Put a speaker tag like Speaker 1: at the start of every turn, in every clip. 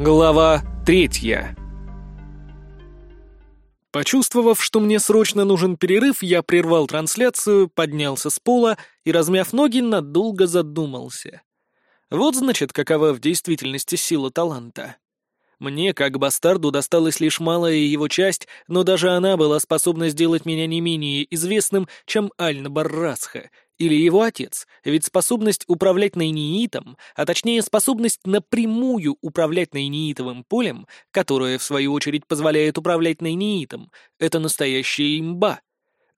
Speaker 1: Глава третья. Почувствовав, что мне срочно нужен перерыв, я прервал трансляцию, поднялся с пола и, размяв ноги, надолго задумался. Вот, значит, какова в действительности сила таланта. Мне, как бастарду, досталась лишь малая его часть, но даже она была способна сделать меня не менее известным, чем Альна Баррасха или его отец, ведь способность управлять найниитом, а точнее способность напрямую управлять найниитовым полем, которое, в свою очередь, позволяет управлять найниитом, это настоящая имба.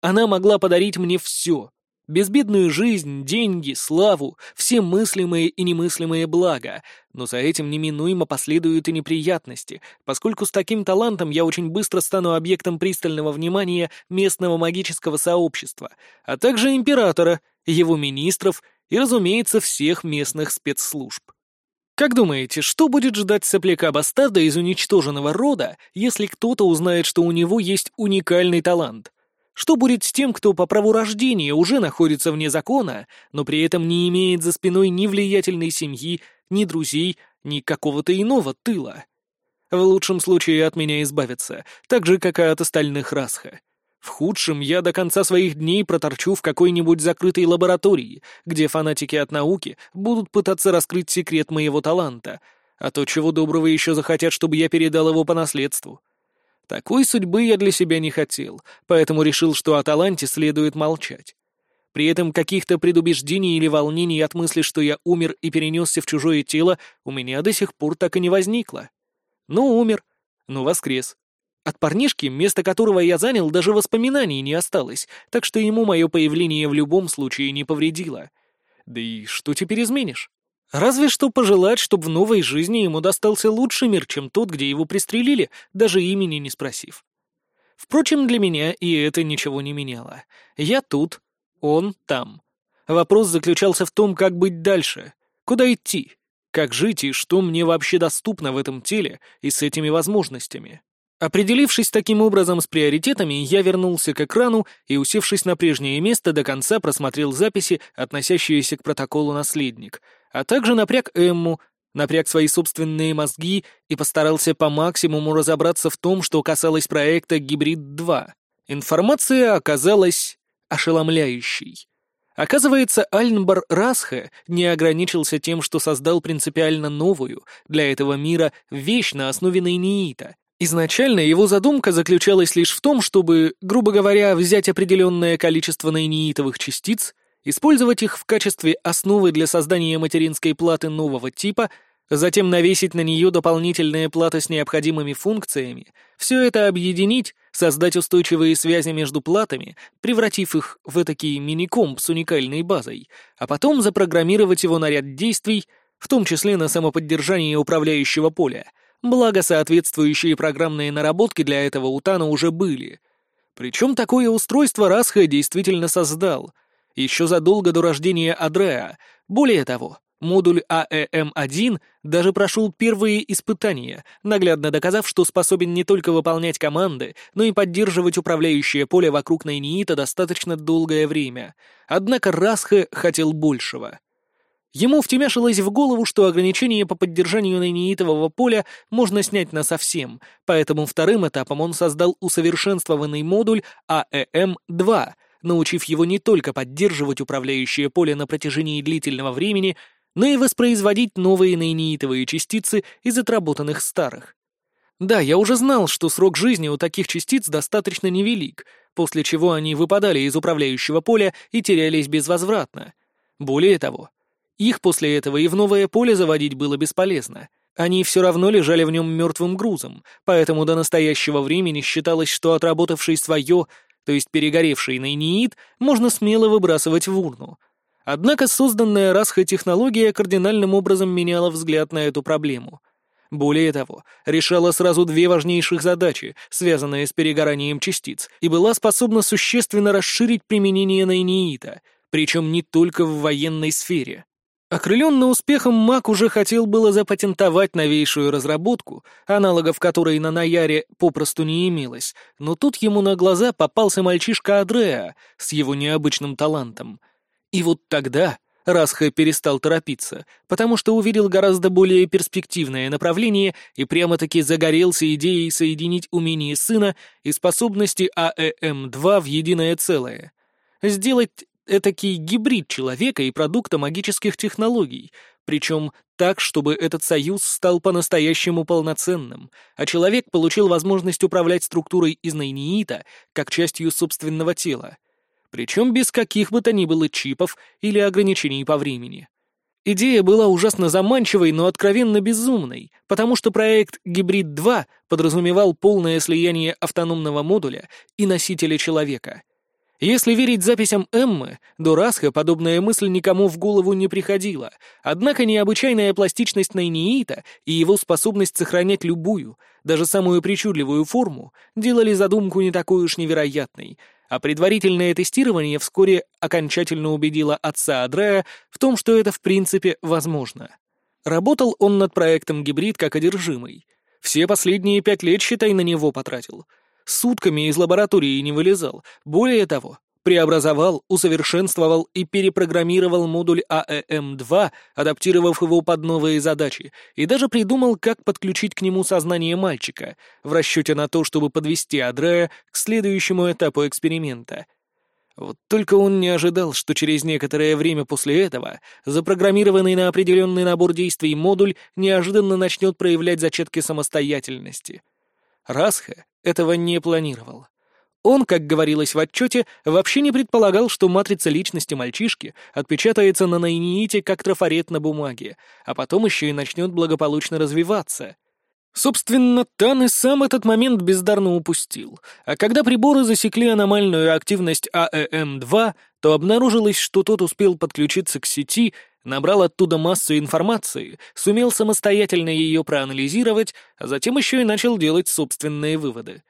Speaker 1: Она могла подарить мне все, Безбедную жизнь, деньги, славу, все мыслимые и немыслимые блага, но за этим неминуемо последуют и неприятности, поскольку с таким талантом я очень быстро стану объектом пристального внимания местного магического сообщества, а также императора, его министров и, разумеется, всех местных спецслужб. Как думаете, что будет ждать сопляка-бастарда из уничтоженного рода, если кто-то узнает, что у него есть уникальный талант — что будет с тем, кто по праву рождения уже находится вне закона, но при этом не имеет за спиной ни влиятельной семьи, ни друзей, ни какого-то иного тыла? В лучшем случае от меня избавятся, так же, как и от остальных расха. В худшем я до конца своих дней проторчу в какой-нибудь закрытой лаборатории, где фанатики от науки будут пытаться раскрыть секрет моего таланта, а то чего доброго еще захотят, чтобы я передал его по наследству. Такой судьбы я для себя не хотел, поэтому решил, что о таланте следует молчать. При этом каких-то предубеждений или волнений от мысли, что я умер и перенесся в чужое тело, у меня до сих пор так и не возникло. Ну, умер, ну, воскрес. От парнишки, место которого я занял, даже воспоминаний не осталось, так что ему мое появление в любом случае не повредило. Да и что теперь изменишь? Разве что пожелать, чтобы в новой жизни ему достался лучший мир, чем тот, где его пристрелили, даже имени не спросив. Впрочем, для меня и это ничего не меняло. Я тут, он там. Вопрос заключался в том, как быть дальше, куда идти, как жить и что мне вообще доступно в этом теле и с этими возможностями. Определившись таким образом с приоритетами, я вернулся к экрану и, усевшись на прежнее место, до конца просмотрел записи, относящиеся к протоколу «Наследник», а также напряг Эмму, напряг свои собственные мозги и постарался по максимуму разобраться в том, что касалось проекта «Гибрид-2». Информация оказалась ошеломляющей. Оказывается, Альнбар Расхе не ограничился тем, что создал принципиально новую для этого мира вещь на основе нейниита. Изначально его задумка заключалась лишь в том, чтобы, грубо говоря, взять определенное количество нейниитовых частиц использовать их в качестве основы для создания материнской платы нового типа, затем навесить на нее дополнительные платы с необходимыми функциями, все это объединить, создать устойчивые связи между платами, превратив их в этакий мини-комп с уникальной базой, а потом запрограммировать его на ряд действий, в том числе на самоподдержание управляющего поля, благо соответствующие программные наработки для этого у Тана уже были. Причем такое устройство Расха действительно создал — еще задолго до рождения Адреа. Более того, модуль АЭМ-1 даже прошел первые испытания, наглядно доказав, что способен не только выполнять команды, но и поддерживать управляющее поле вокруг Найниита достаточно долгое время. Однако Расхе хотел большего. Ему втемяшилось в голову, что ограничение по поддержанию найниитового поля можно снять на совсем, поэтому вторым этапом он создал усовершенствованный модуль АЭМ-2, научив его не только поддерживать управляющее поле на протяжении длительного времени, но и воспроизводить новые нейнитовые частицы из отработанных старых. Да, я уже знал, что срок жизни у таких частиц достаточно невелик, после чего они выпадали из управляющего поля и терялись безвозвратно. Более того, их после этого и в новое поле заводить было бесполезно. Они все равно лежали в нем мертвым грузом, поэтому до настоящего времени считалось, что отработавший свое то есть перегоревший нейниит, можно смело выбрасывать в урну. Однако созданная Расхой технология кардинальным образом меняла взгляд на эту проблему. Более того, решала сразу две важнейших задачи, связанные с перегоранием частиц, и была способна существенно расширить применение нейниита, причем не только в военной сфере. Окрыленный успехом Мак уже хотел было запатентовать новейшую разработку, аналогов которой на Наяре попросту не имелось, но тут ему на глаза попался мальчишка Адреа с его необычным талантом. И вот тогда Расха перестал торопиться, потому что увидел гораздо более перспективное направление и прямо-таки загорелся идеей соединить умение сына и способности АЭМ-2 в единое целое. Сделать этакий гибрид человека и продукта магических технологий, причем так, чтобы этот союз стал по-настоящему полноценным, а человек получил возможность управлять структурой из нейниита как частью собственного тела причем без каких бы то ни было чипов или ограничений по времени. Идея была ужасно заманчивой, но откровенно безумной, потому что проект «Гибрид-2» подразумевал полное слияние автономного модуля и носителя человека. Если верить записям Эммы, до Расха подобная мысль никому в голову не приходила, однако необычайная пластичность Найниита и его способность сохранять любую, даже самую причудливую форму, делали задумку не такой уж невероятной — а предварительное тестирование вскоре окончательно убедило отца Адрея в том, что это в принципе возможно. Работал он над проектом «Гибрид» как одержимый. Все последние пять лет, считай, на него потратил. Сутками из лаборатории не вылезал. Более того, преобразовал, усовершенствовал и перепрограммировал модуль АЭМ-2, адаптировав его под новые задачи, и даже придумал, как подключить к нему сознание мальчика, в расчете на то, чтобы подвести Адрея к следующему этапу эксперимента. Вот только он не ожидал, что через некоторое время после этого запрограммированный на определенный набор действий модуль неожиданно начнет проявлять зачатки самостоятельности. Расха этого не планировал. Он, как говорилось в отчете, вообще не предполагал, что матрица личности мальчишки отпечатается на найните как трафарет на бумаге, а потом еще и начнет благополучно развиваться. Собственно, Тан и сам этот момент бездарно упустил, а когда приборы засекли аномальную активность АЭМ-2, то обнаружилось, что тот успел подключиться к сети, набрал оттуда массу информации, сумел самостоятельно ее проанализировать, а затем еще и начал делать собственные выводы.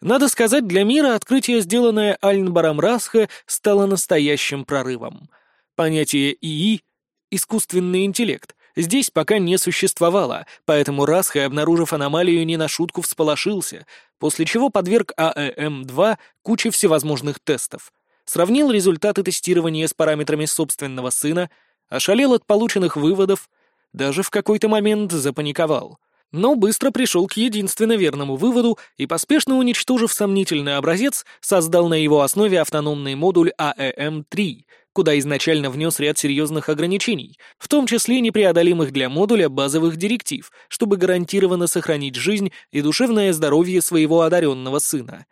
Speaker 1: Надо сказать, для мира открытие, сделанное Альнбаром Расха, стало настоящим прорывом. Понятие ИИ — искусственный интеллект — здесь пока не существовало, поэтому Расха, обнаружив аномалию, не на шутку всполошился, после чего подверг АЭМ-2 куче всевозможных тестов. Сравнил результаты тестирования с параметрами собственного сына, ошалел от полученных выводов, даже в какой-то момент запаниковал — но быстро пришел к единственно верному выводу и, поспешно уничтожив сомнительный образец, создал на его основе автономный модуль АЭМ-3, куда изначально внес ряд серьезных ограничений, в том числе непреодолимых для модуля базовых директив, чтобы гарантированно сохранить жизнь и душевное здоровье своего одаренного сына.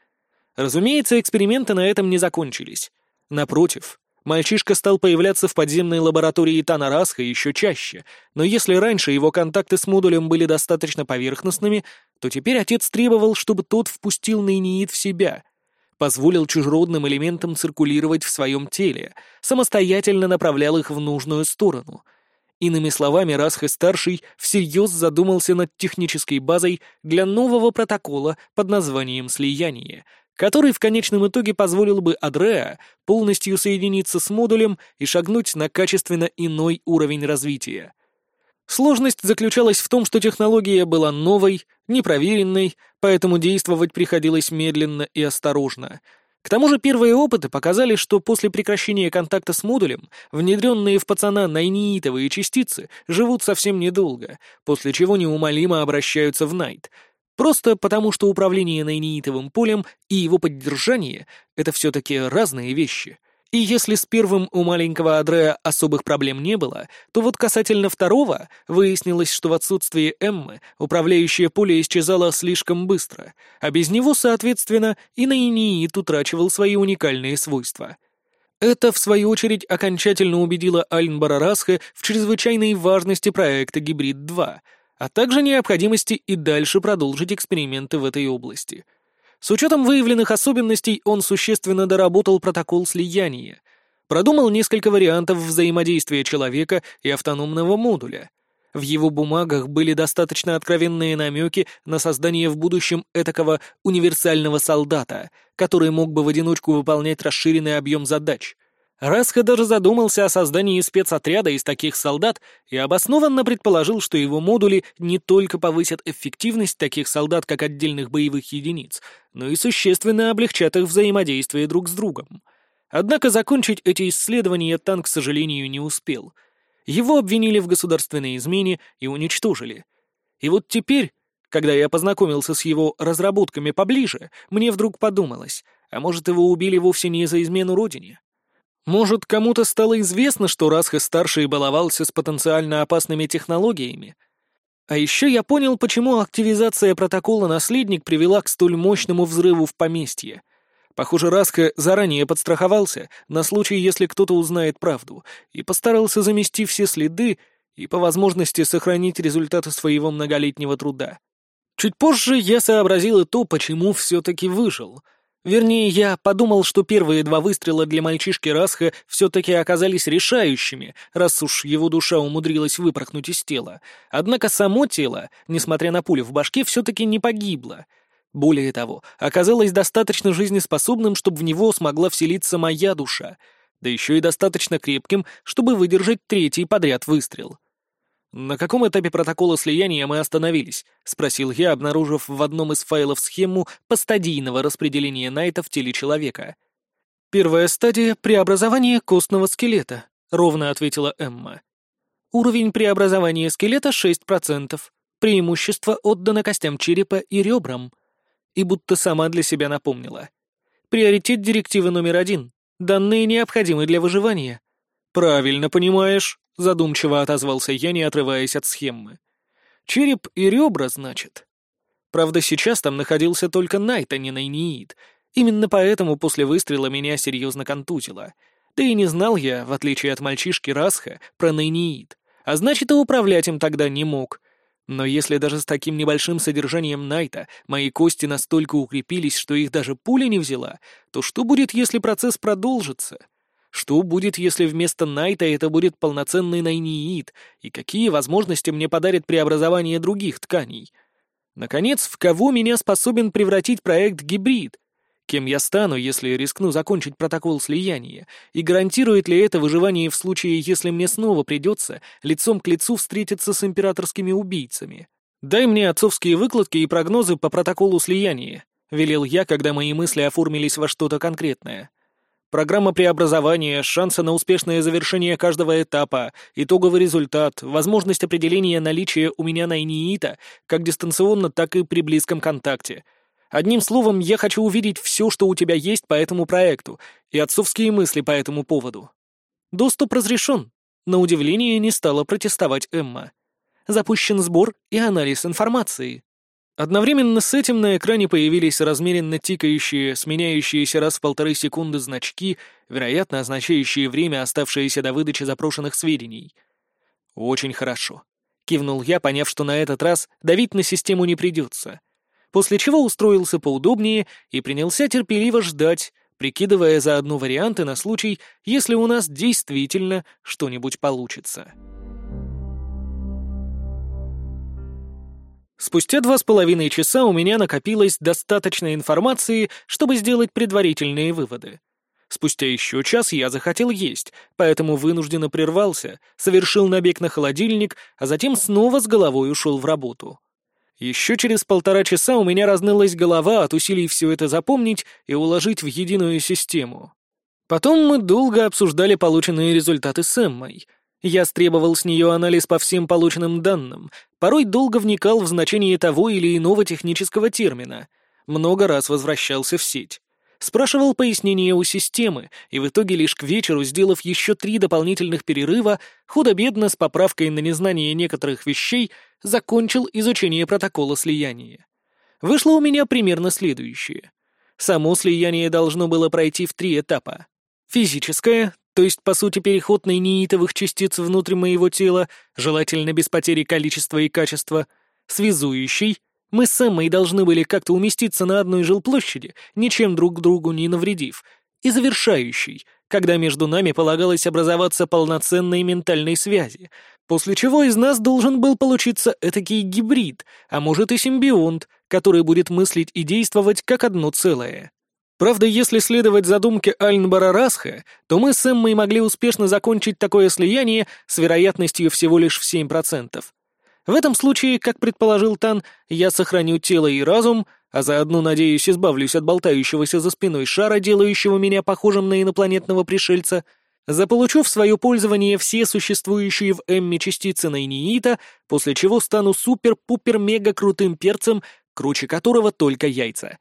Speaker 1: Разумеется, эксперименты на этом не закончились. Напротив, Мальчишка стал появляться в подземной лаборатории Танарасха еще чаще, но если раньше его контакты с модулем были достаточно поверхностными, то теперь отец требовал, чтобы тот впустил Нейниит в себя, позволил чужеродным элементам циркулировать в своем теле, самостоятельно направлял их в нужную сторону. Иными словами, Расха-старший всерьез задумался над технической базой для нового протокола под названием «Слияние», который в конечном итоге позволил бы Адреа полностью соединиться с модулем и шагнуть на качественно иной уровень развития. Сложность заключалась в том, что технология была новой, непроверенной, поэтому действовать приходилось медленно и осторожно. К тому же первые опыты показали, что после прекращения контакта с модулем внедренные в пацана найниитовые частицы живут совсем недолго, после чего неумолимо обращаются в найт — Просто потому, что управление нейнитовым полем и его поддержание — это все-таки разные вещи. И если с первым у маленького Адрея особых проблем не было, то вот касательно второго выяснилось, что в отсутствии Эммы управляющее поле исчезало слишком быстро, а без него, соответственно, и Нейниит утрачивал свои уникальные свойства. Это, в свою очередь, окончательно убедило Альнбара Расха в чрезвычайной важности проекта «Гибрид-2», а также необходимости и дальше продолжить эксперименты в этой области. С учетом выявленных особенностей он существенно доработал протокол слияния, продумал несколько вариантов взаимодействия человека и автономного модуля. В его бумагах были достаточно откровенные намеки на создание в будущем этакого универсального солдата, который мог бы в одиночку выполнять расширенный объем задач — Расха даже задумался о создании спецотряда из таких солдат и обоснованно предположил, что его модули не только повысят эффективность таких солдат как отдельных боевых единиц, но и существенно облегчат их взаимодействие друг с другом. Однако закончить эти исследования Тан, к сожалению, не успел. Его обвинили в государственной измене и уничтожили. И вот теперь, когда я познакомился с его разработками поближе, мне вдруг подумалось, а может, его убили вовсе не за измену родине? Может, кому-то стало известно, что Расха-старший баловался с потенциально опасными технологиями? А еще я понял, почему активизация протокола «Наследник» привела к столь мощному взрыву в поместье. Похоже, Раска заранее подстраховался на случай, если кто-то узнает правду, и постарался замести все следы и по возможности сохранить результаты своего многолетнего труда. Чуть позже я сообразил и то, почему все-таки выжил — Вернее, я подумал, что первые два выстрела для мальчишки Расха все-таки оказались решающими, раз уж его душа умудрилась выпорхнуть из тела. Однако само тело, несмотря на пулю в башке, все-таки не погибло. Более того, оказалось достаточно жизнеспособным, чтобы в него смогла вселиться моя душа, да еще и достаточно крепким, чтобы выдержать третий подряд выстрел. «На каком этапе протокола слияния мы остановились?» — спросил я, обнаружив в одном из файлов схему постадийного распределения Найта в теле человека. «Первая стадия — преобразование костного скелета», — ровно ответила Эмма. «Уровень преобразования скелета — 6%. Преимущество отдано костям черепа и ребрам». И будто сама для себя напомнила. «Приоритет директивы номер один. Данные необходимы для выживания». «Правильно понимаешь», задумчиво отозвался я, не отрываясь от схемы. Череп и ребра, значит. Правда, сейчас там находился только Найт, а не Найниит. Именно поэтому после выстрела меня серьезно контузило. Да и не знал я, в отличие от мальчишки Расха, про Найниит. А значит, и управлять им тогда не мог. Но если даже с таким небольшим содержанием Найта мои кости настолько укрепились, что их даже пуля не взяла, то что будет, если процесс продолжится? Что будет, если вместо Найта это будет полноценный Найниит, и какие возможности мне подарит преобразование других тканей? Наконец, в кого меня способен превратить проект «Гибрид»? Кем я стану, если рискну закончить протокол слияния? И гарантирует ли это выживание в случае, если мне снова придется лицом к лицу встретиться с императорскими убийцами? Дай мне отцовские выкладки и прогнозы по протоколу слияния, велел я, когда мои мысли оформились во что-то конкретное. Программа преобразования, шансы на успешное завершение каждого этапа, итоговый результат, возможность определения наличия у меня найниита как дистанционно, так и при близком контакте. Одним словом, я хочу увидеть все, что у тебя есть по этому проекту, и отцовские мысли по этому поводу. Доступ разрешен. На удивление не стала протестовать Эмма. Запущен сбор и анализ информации. Одновременно с этим на экране появились размеренно тикающие, сменяющиеся раз в полторы секунды значки, вероятно, означающие время, оставшееся до выдачи запрошенных сведений. «Очень хорошо», — кивнул я, поняв, что на этот раз давить на систему не придется. После чего устроился поудобнее и принялся терпеливо ждать, прикидывая заодно варианты на случай, если у нас действительно что-нибудь получится. Спустя два с половиной часа у меня накопилось достаточно информации, чтобы сделать предварительные выводы. Спустя еще час я захотел есть, поэтому вынужденно прервался, совершил набег на холодильник, а затем снова с головой ушел в работу. Еще через полтора часа у меня разнылась голова от усилий все это запомнить и уложить в единую систему. Потом мы долго обсуждали полученные результаты с Эммой — я стребовал с нее анализ по всем полученным данным, порой долго вникал в значение того или иного технического термина, много раз возвращался в сеть. Спрашивал пояснения у системы, и в итоге лишь к вечеру, сделав еще три дополнительных перерыва, худо-бедно с поправкой на незнание некоторых вещей, закончил изучение протокола слияния. Вышло у меня примерно следующее. Само слияние должно было пройти в три этапа. Физическое, то есть, по сути, переход нейнитовых частиц внутрь моего тела, желательно без потери количества и качества, связующий, мы с Эммой должны были как-то уместиться на одной жилплощади, ничем друг другу не навредив, и завершающий, когда между нами полагалось образоваться полноценной ментальной связи, после чего из нас должен был получиться этакий гибрид, а может и симбионт, который будет мыслить и действовать как одно целое. Правда, если следовать задумке Альнбара Расха, то мы с Эммой могли успешно закончить такое слияние с вероятностью всего лишь в 7%. В этом случае, как предположил Тан, я сохраню тело и разум, а заодно, надеюсь, избавлюсь от болтающегося за спиной шара, делающего меня похожим на инопланетного пришельца, заполучу в свое пользование все существующие в Эмме частицы Найниита, после чего стану супер-пупер-мега-крутым перцем, круче которого только яйца.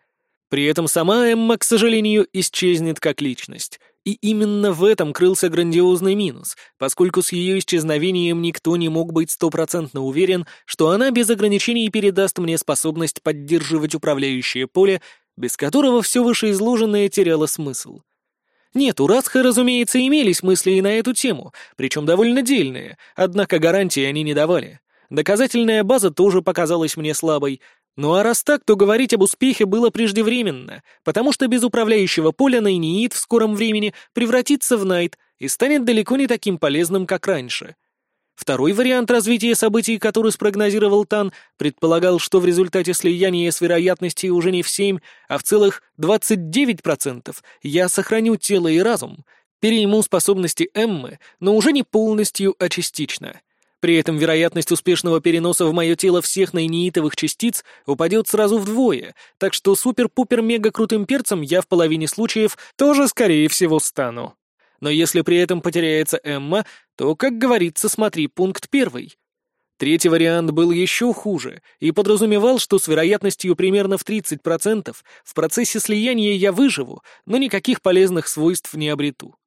Speaker 1: При этом сама Эмма, к сожалению, исчезнет как личность. И именно в этом крылся грандиозный минус, поскольку с ее исчезновением никто не мог быть стопроцентно уверен, что она без ограничений передаст мне способность поддерживать управляющее поле, без которого все вышеизложенное теряло смысл. Нет, у Расха, разумеется, имелись мысли и на эту тему, причем довольно дельные, однако гарантии они не давали. Доказательная база тоже показалась мне слабой, ну а раз так, то говорить об успехе было преждевременно, потому что без управляющего поля Найниит в скором времени превратится в Найт и станет далеко не таким полезным, как раньше. Второй вариант развития событий, который спрогнозировал Тан, предполагал, что в результате слияния с вероятностью уже не в 7, а в целых 29% я сохраню тело и разум, перейму способности Эммы, но уже не полностью, а частично. При этом вероятность успешного переноса в мое тело всех наиниитовых частиц упадет сразу вдвое, так что супер-пупер-мега-крутым перцем я в половине случаев тоже, скорее всего, стану. Но если при этом потеряется Эмма, то, как говорится, смотри пункт первый. Третий вариант был еще хуже и подразумевал, что с вероятностью примерно в 30% в процессе слияния я выживу, но никаких полезных свойств не обрету.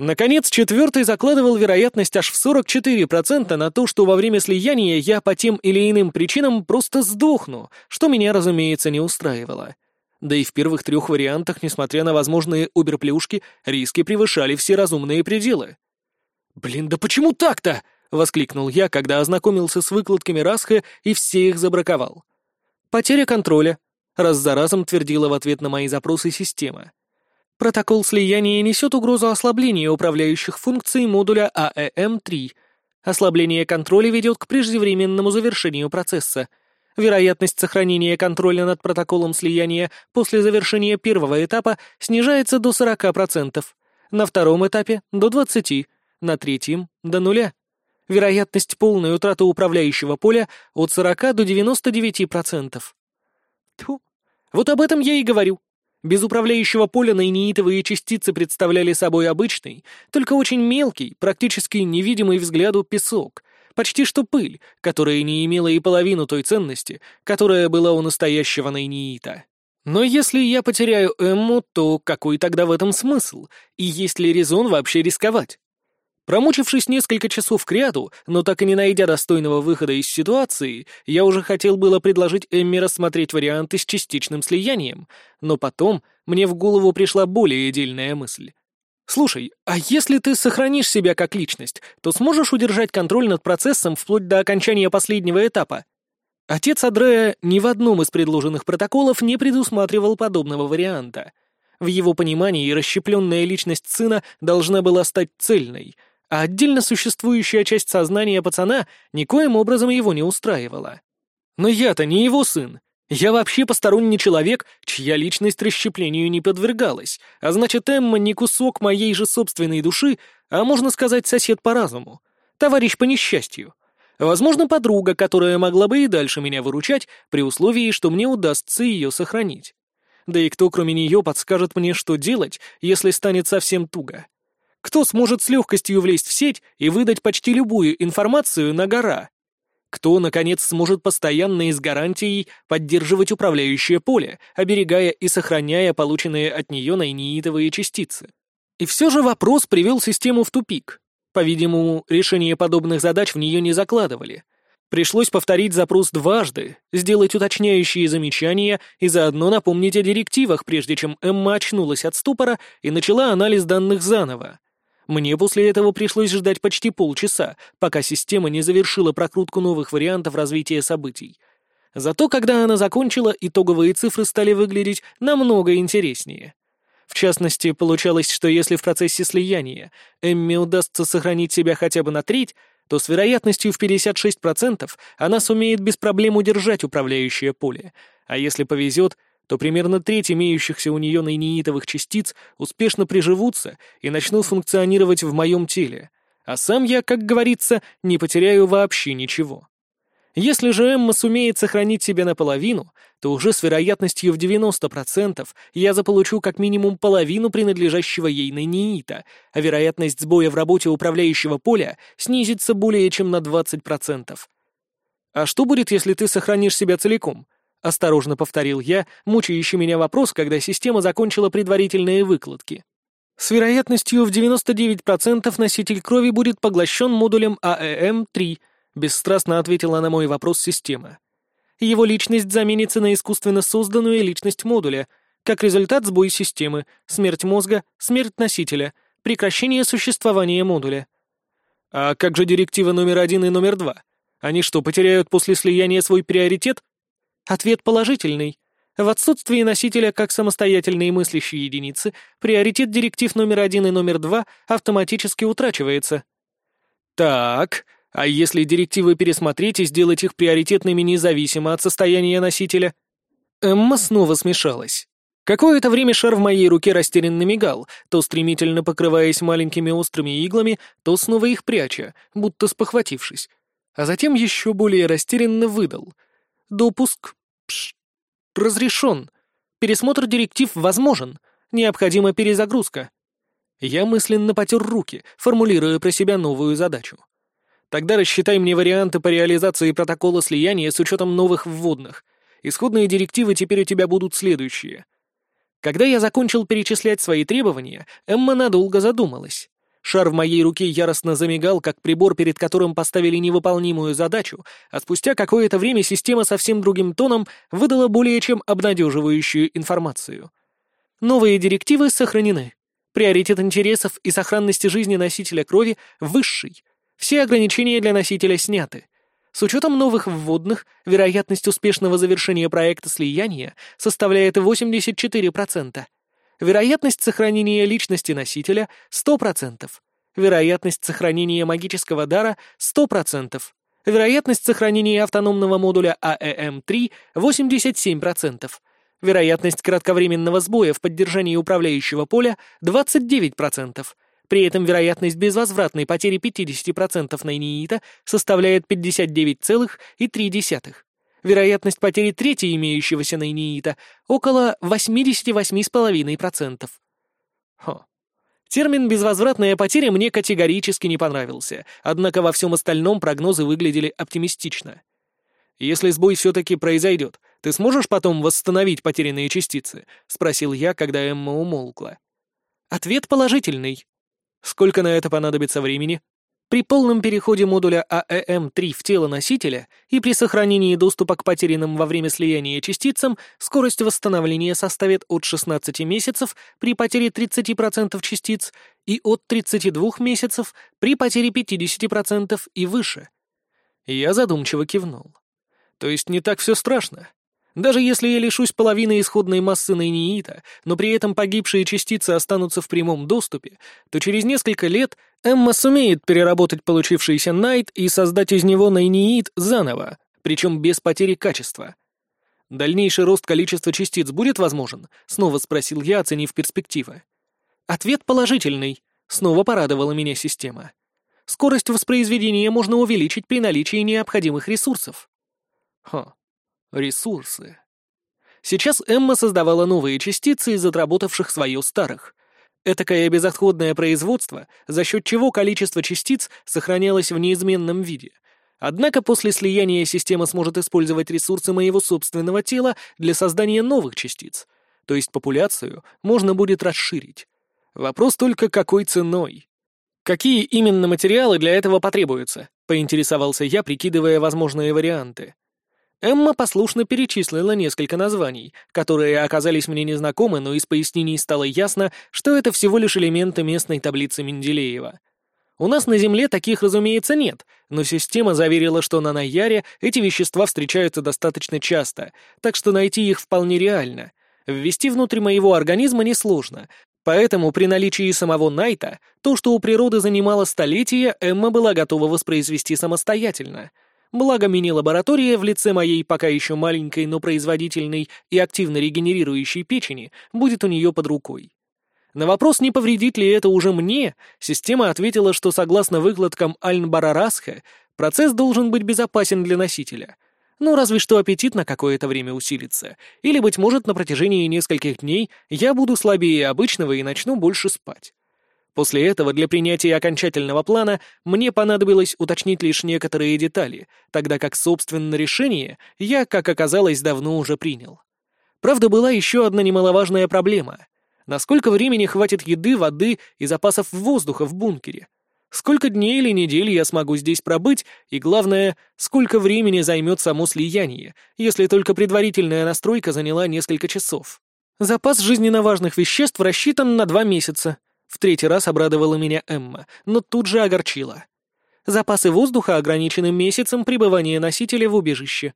Speaker 1: Наконец, четвертый закладывал вероятность аж в 44% на то, что во время слияния я по тем или иным причинам просто сдохну, что меня, разумеется, не устраивало. Да и в первых трех вариантах, несмотря на возможные уберплюшки, риски превышали все разумные пределы. «Блин, да почему так-то?» — воскликнул я, когда ознакомился с выкладками Расха и все их забраковал. «Потеря контроля», — раз за разом твердила в ответ на мои запросы система. Протокол слияния несет угрозу ослабления управляющих функций модуля АЭМ-3. Ослабление контроля ведет к преждевременному завершению процесса. Вероятность сохранения контроля над протоколом слияния после завершения первого этапа снижается до 40%, на втором этапе — до 20%, на третьем — до нуля. Вероятность полной утраты управляющего поля от 40 до 99%. Тьфу. Вот об этом я и говорю. Без управляющего поля наиниитовые частицы представляли собой обычный, только очень мелкий, практически невидимый взгляду песок, почти что пыль, которая не имела и половину той ценности, которая была у настоящего наиниита. Но если я потеряю Эмму, то какой тогда в этом смысл? И есть ли резон вообще рисковать? Промучившись несколько часов кряду, но так и не найдя достойного выхода из ситуации, я уже хотел было предложить Эмме рассмотреть варианты с частичным слиянием, но потом мне в голову пришла более дельная мысль. «Слушай, а если ты сохранишь себя как личность, то сможешь удержать контроль над процессом вплоть до окончания последнего этапа?» Отец Адрея ни в одном из предложенных протоколов не предусматривал подобного варианта. В его понимании расщепленная личность сына должна была стать цельной — а отдельно существующая часть сознания пацана никоим образом его не устраивала. Но я-то не его сын. Я вообще посторонний человек, чья личность расщеплению не подвергалась, а значит, Эмма не кусок моей же собственной души, а, можно сказать, сосед по разуму, товарищ по несчастью. Возможно, подруга, которая могла бы и дальше меня выручать, при условии, что мне удастся ее сохранить. Да и кто, кроме нее, подскажет мне, что делать, если станет совсем туго? Кто сможет с легкостью влезть в сеть и выдать почти любую информацию на гора? Кто, наконец, сможет постоянно и с гарантией поддерживать управляющее поле, оберегая и сохраняя полученные от нее найниитовые частицы? И все же вопрос привел систему в тупик. По-видимому, решение подобных задач в нее не закладывали. Пришлось повторить запрос дважды, сделать уточняющие замечания и заодно напомнить о директивах, прежде чем Эмма очнулась от ступора и начала анализ данных заново. Мне после этого пришлось ждать почти полчаса, пока система не завершила прокрутку новых вариантов развития событий. Зато когда она закончила, итоговые цифры стали выглядеть намного интереснее. В частности, получалось, что если в процессе слияния Эмми удастся сохранить себя хотя бы на треть, то с вероятностью в 56% она сумеет без проблем удержать управляющее поле, а если повезет, то примерно треть имеющихся у нее наиниитовых частиц успешно приживутся и начнут функционировать в моем теле, а сам я, как говорится, не потеряю вообще ничего. Если же Эмма сумеет сохранить себя наполовину, то уже с вероятностью в 90% я заполучу как минимум половину принадлежащего ей нейниита, а вероятность сбоя в работе управляющего поля снизится более чем на 20%. «А что будет, если ты сохранишь себя целиком?» — осторожно повторил я, мучающий меня вопрос, когда система закончила предварительные выкладки. С вероятностью в 99% носитель крови будет поглощен модулем АЭМ-3, бесстрастно ответила на мой вопрос система. Его личность заменится на искусственно созданную личность модуля. Как результат сбой системы, смерть мозга, смерть носителя, прекращение существования модуля. А как же директива номер один и номер два? Они что, потеряют после слияния свой приоритет? Ответ положительный. В отсутствии носителя как самостоятельной мыслящей единицы, приоритет директив номер один и номер два автоматически утрачивается. Так, а если директивы пересмотреть и сделать их приоритетными независимо от состояния носителя? Эмма снова смешалась. Какое-то время шар в моей руке растерянно мигал, то стремительно покрываясь маленькими острыми иглами, то снова их пряча, будто спохватившись. А затем еще более растерянно выдал. Допуск пш, разрешен. Пересмотр директив возможен. Необходима перезагрузка. Я мысленно потер руки, формулируя про себя новую задачу. Тогда рассчитай мне варианты по реализации протокола слияния с учетом новых вводных. Исходные директивы теперь у тебя будут следующие. Когда я закончил перечислять свои требования, Эмма надолго задумалась. Шар в моей руке яростно замигал, как прибор, перед которым поставили невыполнимую задачу, а спустя какое-то время система совсем другим тоном выдала более чем обнадеживающую информацию. Новые директивы сохранены. Приоритет интересов и сохранности жизни носителя крови высший. Все ограничения для носителя сняты. С учетом новых вводных, вероятность успешного завершения проекта слияния составляет 84%. Вероятность сохранения личности носителя — 100%. Вероятность сохранения магического дара — 100%. Вероятность сохранения автономного модуля АЭМ-3 — 87%. Вероятность кратковременного сбоя в поддержании управляющего поля — 29%. При этом вероятность безвозвратной потери 50% нейниита составляет 59,3%. Вероятность потери трети имеющегося нейниита около 88,5%. Хо. Термин «безвозвратная потеря» мне категорически не понравился, однако во всем остальном прогнозы выглядели оптимистично. «Если сбой все-таки произойдет, ты сможешь потом восстановить потерянные частицы?» — спросил я, когда Эмма умолкла. Ответ положительный. Сколько на это понадобится времени? При полном переходе модуля АЭМ-3 в тело носителя и при сохранении доступа к потерянным во время слияния частицам скорость восстановления составит от 16 месяцев при потере 30% частиц и от 32 месяцев при потере 50% и выше. Я задумчиво кивнул. То есть не так все страшно. Даже если я лишусь половины исходной массы нейниита, но при этом погибшие частицы останутся в прямом доступе, то через несколько лет Эмма сумеет переработать получившийся найт и создать из него нейниит заново, причем без потери качества. «Дальнейший рост количества частиц будет возможен?» — снова спросил я, оценив перспективы. Ответ положительный. Снова порадовала меня система. Скорость воспроизведения можно увеличить при наличии необходимых ресурсов. Хо. Ресурсы. Сейчас Эмма создавала новые частицы из отработавших свое старых. Этакое безотходное производство, за счет чего количество частиц сохранялось в неизменном виде. Однако после слияния система сможет использовать ресурсы моего собственного тела для создания новых частиц, то есть популяцию можно будет расширить. Вопрос только какой ценой. Какие именно материалы для этого потребуются, поинтересовался я, прикидывая возможные варианты. Эмма послушно перечислила несколько названий, которые оказались мне незнакомы, но из пояснений стало ясно, что это всего лишь элементы местной таблицы Менделеева. У нас на Земле таких, разумеется, нет, но система заверила, что на Наяре эти вещества встречаются достаточно часто, так что найти их вполне реально. Ввести внутрь моего организма несложно, Поэтому при наличии самого Найта, то, что у природы занимало столетия, Эмма была готова воспроизвести самостоятельно — Благо мини-лаборатория в лице моей пока еще маленькой, но производительной и активно регенерирующей печени будет у нее под рукой. На вопрос, не повредит ли это уже мне, система ответила, что согласно выкладкам Альнбарарасха, Процесс должен быть безопасен для носителя. Ну, разве что аппетит на какое-то время усилится. Или, быть может, на протяжении нескольких дней я буду слабее обычного и начну больше спать. После этого для принятия окончательного плана мне понадобилось уточнить лишь некоторые детали, тогда как, собственно, решение я, как оказалось, давно уже принял. Правда, была еще одна немаловажная проблема. Насколько времени хватит еды, воды и запасов воздуха в бункере? Сколько дней или недель я смогу здесь пробыть, и главное, сколько времени займет само слияние, если только предварительная настройка заняла несколько часов. Запас жизненно важных веществ рассчитан на два месяца, в третий раз обрадовала меня Эмма, но тут же огорчила. Запасы воздуха ограничены месяцем пребывания носителя в убежище.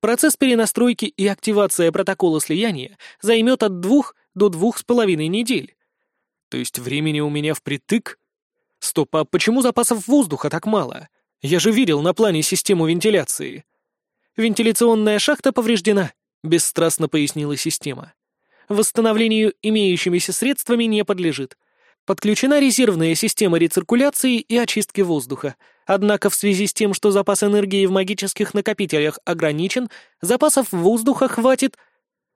Speaker 1: Процесс перенастройки и активация протокола слияния займет от двух до двух с половиной недель. То есть времени у меня впритык? Стоп, а почему запасов воздуха так мало? Я же видел на плане систему вентиляции. Вентиляционная шахта повреждена, бесстрастно пояснила система. Восстановлению имеющимися средствами не подлежит. Подключена резервная система рециркуляции и очистки воздуха. Однако в связи с тем, что запас энергии в магических накопителях ограничен, запасов воздуха хватит...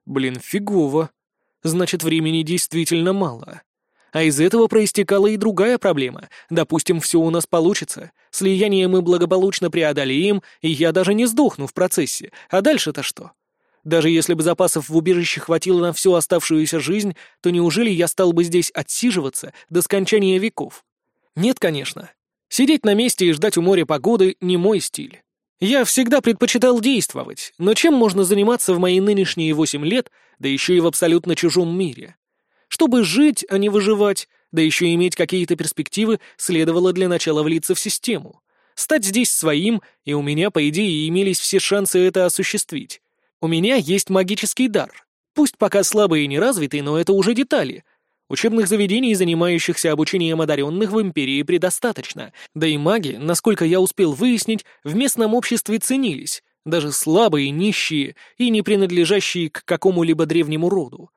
Speaker 1: Блин, фигово. Значит, времени действительно мало. А из этого проистекала и другая проблема. Допустим, все у нас получится. Слияние мы благополучно преодолеем, и я даже не сдохну в процессе. А дальше-то что? Даже если бы запасов в убежище хватило на всю оставшуюся жизнь, то неужели я стал бы здесь отсиживаться до скончания веков? Нет, конечно. Сидеть на месте и ждать у моря погоды — не мой стиль. Я всегда предпочитал действовать, но чем можно заниматься в мои нынешние восемь лет, да еще и в абсолютно чужом мире? Чтобы жить, а не выживать, да еще иметь какие-то перспективы, следовало для начала влиться в систему. Стать здесь своим, и у меня, по идее, имелись все шансы это осуществить. У меня есть магический дар. Пусть пока слабый и неразвитый, но это уже детали. Учебных заведений, занимающихся обучением одаренных в Империи, предостаточно. Да и маги, насколько я успел выяснить, в местном обществе ценились. Даже слабые, нищие и не принадлежащие к какому-либо древнему роду.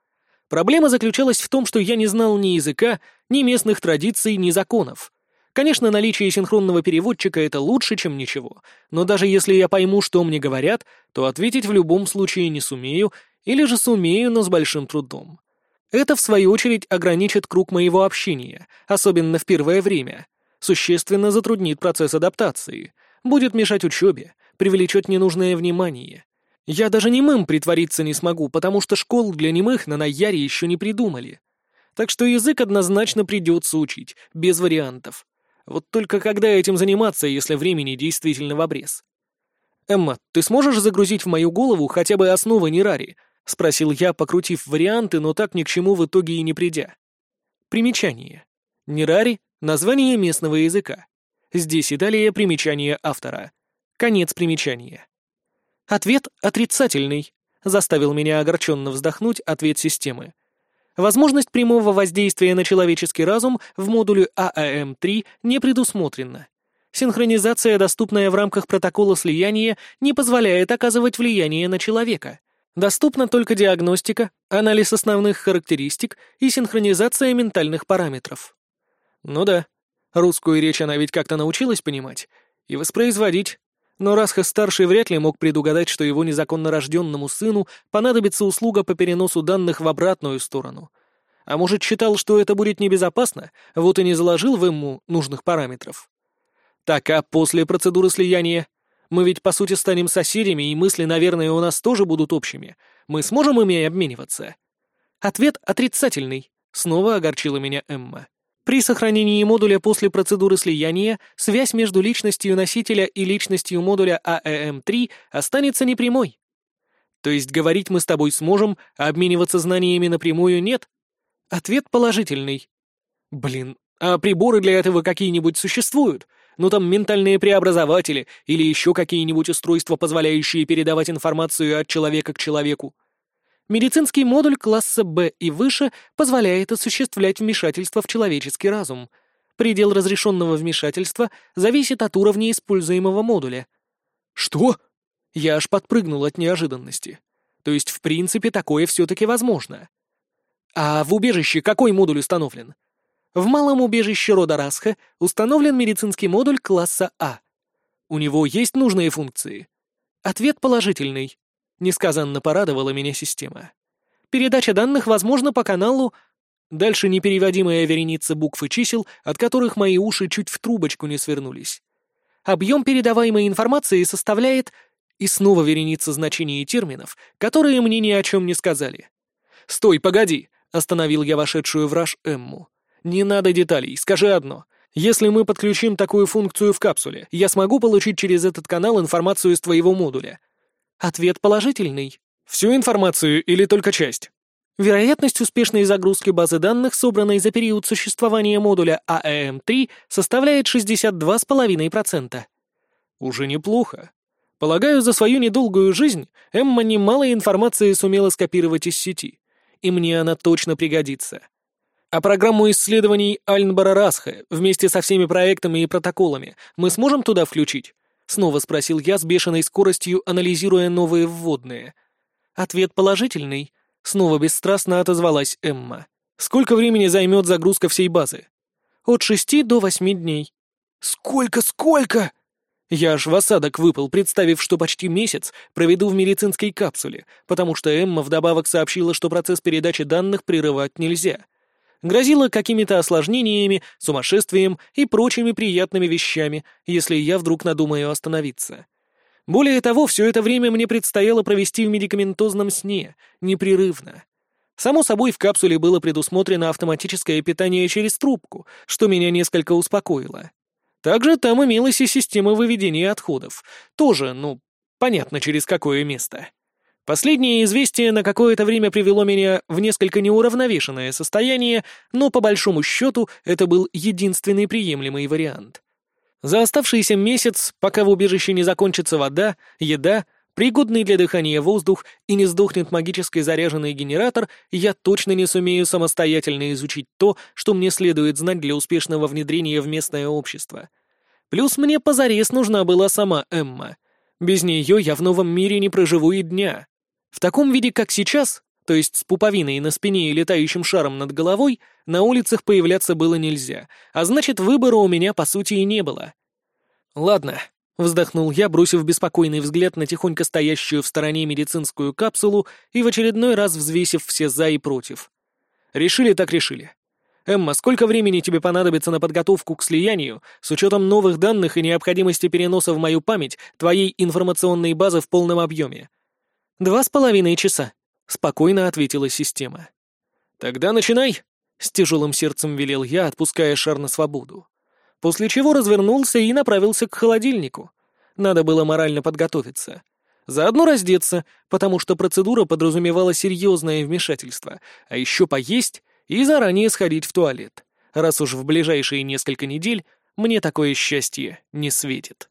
Speaker 1: Проблема заключалась в том, что я не знал ни языка, ни местных традиций, ни законов. Конечно, наличие синхронного переводчика — это лучше, чем ничего, но даже если я пойму, что мне говорят, то ответить в любом случае не сумею, или же сумею, но с большим трудом. Это, в свою очередь, ограничит круг моего общения, особенно в первое время, существенно затруднит процесс адаптации, будет мешать учебе, привлечет ненужное внимание. Я даже немым притвориться не смогу, потому что школ для немых на Наяре еще не придумали. Так что язык однозначно придется учить, без вариантов. Вот только когда этим заниматься, если времени действительно в обрез? «Эмма, ты сможешь загрузить в мою голову хотя бы основы Нерари?» — спросил я, покрутив варианты, но так ни к чему в итоге и не придя. Примечание. Нерари — название местного языка. Здесь и далее примечание автора. Конец примечания. Ответ отрицательный. Заставил меня огорченно вздохнуть ответ системы. Возможность прямого воздействия на человеческий разум в модуле ААМ-3 не предусмотрена. Синхронизация, доступная в рамках протокола слияния, не позволяет оказывать влияние на человека. Доступна только диагностика, анализ основных характеристик и синхронизация ментальных параметров. Ну да, русскую речь она ведь как-то научилась понимать и воспроизводить. Но Расха-старший вряд ли мог предугадать, что его незаконно рожденному сыну понадобится услуга по переносу данных в обратную сторону. А может, считал, что это будет небезопасно, вот и не заложил в ему нужных параметров. Так, а после процедуры слияния? Мы ведь, по сути, станем соседями, и мысли, наверное, у нас тоже будут общими. Мы сможем ими обмениваться? Ответ отрицательный. Снова огорчила меня Эмма. При сохранении модуля после процедуры слияния связь между личностью носителя и личностью модуля AEM-3 останется непрямой. То есть говорить мы с тобой сможем, а обмениваться знаниями напрямую нет? Ответ положительный. Блин, а приборы для этого какие-нибудь существуют? Ну там ментальные преобразователи или еще какие-нибудь устройства, позволяющие передавать информацию от человека к человеку. Медицинский модуль класса Б и выше позволяет осуществлять вмешательство в человеческий разум. Предел разрешенного вмешательства зависит от уровня используемого модуля. Что? Я аж подпрыгнул от неожиданности. То есть, в принципе, такое все-таки возможно. А в убежище какой модуль установлен? В малом убежище рода Расха установлен медицинский модуль класса А. У него есть нужные функции? Ответ положительный. Несказанно порадовала меня система. Передача данных возможна по каналу... Дальше непереводимая вереница букв и чисел, от которых мои уши чуть в трубочку не свернулись. Объем передаваемой информации составляет... И снова вереница значений и терминов, которые мне ни о чем не сказали. «Стой, погоди!» — остановил я вошедшую в раж Эмму. «Не надо деталей, скажи одно. Если мы подключим такую функцию в капсуле, я смогу получить через этот канал информацию из твоего модуля?» Ответ положительный. Всю информацию или только часть? Вероятность успешной загрузки базы данных, собранной за период существования модуля AEM-3, составляет 62,5%. Уже неплохо. Полагаю, за свою недолгую жизнь Эмма немало информации сумела скопировать из сети, и мне она точно пригодится. А программу исследований Альнбара Расха вместе со всеми проектами и протоколами мы сможем туда включить? Снова спросил я с бешеной скоростью, анализируя новые вводные. Ответ положительный. Снова бесстрастно отозвалась Эмма. Сколько времени займет загрузка всей базы? От шести до восьми дней. Сколько, сколько? Я аж в осадок выпал, представив, что почти месяц проведу в медицинской капсуле, потому что Эмма вдобавок сообщила, что процесс передачи данных прерывать нельзя. Грозила какими-то осложнениями, сумасшествием и прочими приятными вещами, если я вдруг надумаю остановиться. Более того, все это время мне предстояло провести в медикаментозном сне, непрерывно. Само собой, в капсуле было предусмотрено автоматическое питание через трубку, что меня несколько успокоило. Также там имелась и система выведения отходов. Тоже, ну, понятно, через какое место. Последнее известие на какое-то время привело меня в несколько неуравновешенное состояние, но по большому счету это был единственный приемлемый вариант. За оставшийся месяц, пока в убежище не закончится вода, еда, пригодный для дыхания воздух и не сдохнет магически заряженный генератор, я точно не сумею самостоятельно изучить то, что мне следует знать для успешного внедрения в местное общество. Плюс мне позарез нужна была сама Эмма. Без нее я в новом мире не проживу и дня. В таком виде, как сейчас, то есть с пуповиной на спине и летающим шаром над головой, на улицах появляться было нельзя, а значит, выбора у меня, по сути, и не было. «Ладно», — вздохнул я, бросив беспокойный взгляд на тихонько стоящую в стороне медицинскую капсулу и в очередной раз взвесив все «за» и «против». «Решили так решили. Эмма, сколько времени тебе понадобится на подготовку к слиянию с учетом новых данных и необходимости переноса в мою память твоей информационной базы в полном объеме?» «Два с половиной часа», — спокойно ответила система. «Тогда начинай», — с тяжелым сердцем велел я, отпуская шар на свободу после чего развернулся и направился к холодильнику. Надо было морально подготовиться. Заодно раздеться, потому что процедура подразумевала серьезное вмешательство, а еще поесть и заранее сходить в туалет, раз уж в ближайшие несколько недель мне такое счастье не светит.